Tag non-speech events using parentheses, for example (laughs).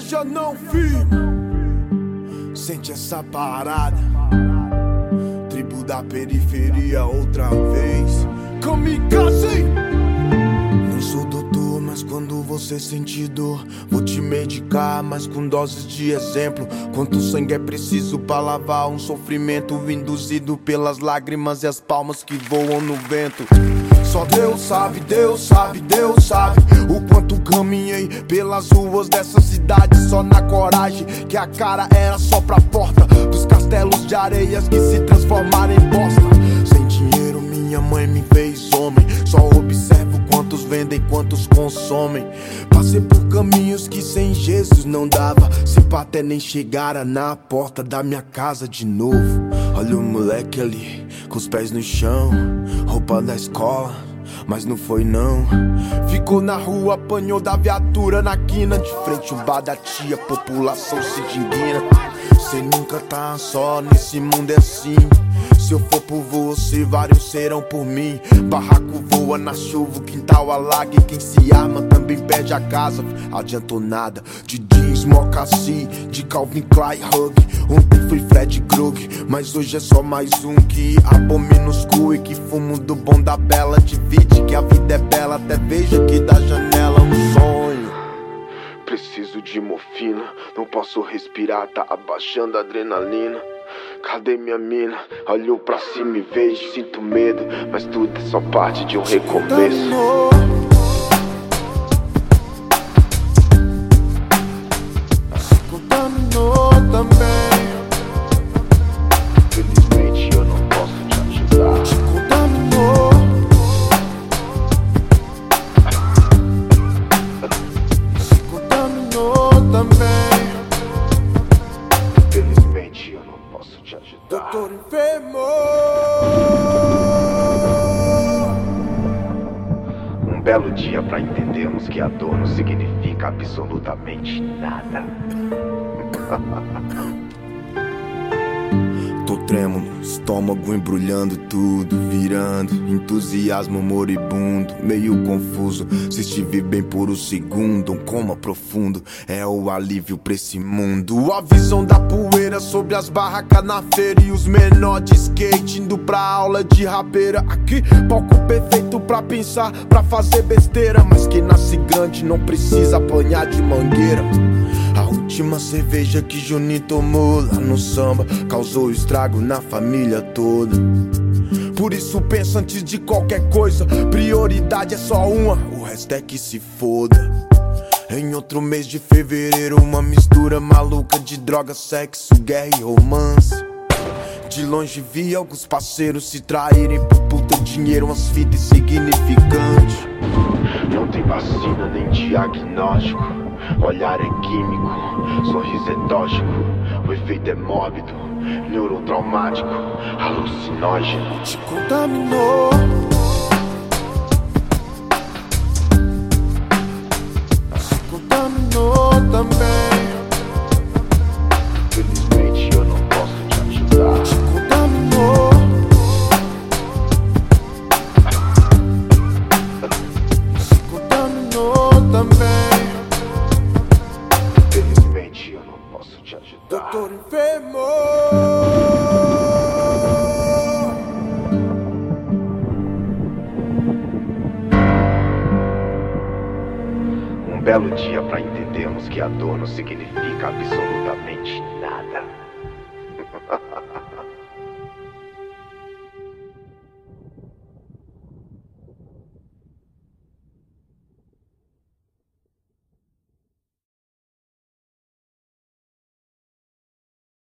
viaja não firma. Sente essa parada. Tribo da periferia outra vez. Kamikaze! Não sou doutor, mas quando você sentir dor, vou te medicar, mas com doses de exemplo. Quanto sangue é preciso para lavar um sofrimento induzido pelas lágrimas e as palmas que voam no vento. Só Deus sabe, Deus sabe, Deus sabe o quanto caminhei pelas ruas dessa cidade só na coragem que a cara era só pra porta dos castelos de areias que se transformaram em bosta. Sem dinheiro minha mãe me fez homem, só observo quantos vendem, quantos consomem. Passei por caminhos que sem Jesus não dava, se até nem chegara na porta da minha casa de novo. Olha o moleque ali, com os pés no chão, roupa da escola, mas não foi não. Ficou na rua, apanhou da viatura na quina, de frente o bar da tia, população se dinguina. Cê nunca tá só nesse mundo é assim. Se eu for por você, vários serão por mim. Barraco voa na chuva, quintal alaga. E quem se arma também perde a casa. Adiantou nada de jeans, mocassim, de Calvin Klein, Hug. Ontem fui Fred Krug, mas hoje é só mais um que abomina os cu e que fumo do bom da bela. Divide que a vida é bela, até veja que da janela um sonho. Preciso de morfina, não posso respirar, tá abaixando a adrenalina. Cadê minha mina? Olhou pra cima e vejo, sinto medo, mas tudo é só parte de um recomeço. Também. Felizmente eu não posso te ajudar. Doutor enfermo. Um belo dia para entendermos que a dor não significa absolutamente nada. (laughs) Tô trêmulo, estômago embrulhando tudo, virando entusiasmo moribundo, meio confuso. Se estive bem por um segundo, um coma profundo é o alívio pra esse mundo. A visão da poeira sobre as barracas na feira e os menor de skate indo pra aula de rabeira. Aqui, palco perfeito pra pensar, pra fazer besteira. Mas quem nasce grande não precisa apanhar de mangueira. Última cerveja que Juninho tomou lá no samba causou estrago na família toda. Por isso pensa antes de qualquer coisa, prioridade é só uma, o resto é que se foda. Em outro mês de fevereiro, uma mistura maluca de droga, sexo, guerra e romance. De longe vi alguns parceiros se traírem por puta dinheiro, umas fitas insignificantes. Tem vacina nem diagnóstico. Olhar é químico, sorriso é tóxico. O efeito é mórbido, neurotraumático, alucinógeno. Te contaminou. Posso te ajudar. Doutor enfermo. Um belo dia para entendermos que a dor não significa absolutamente.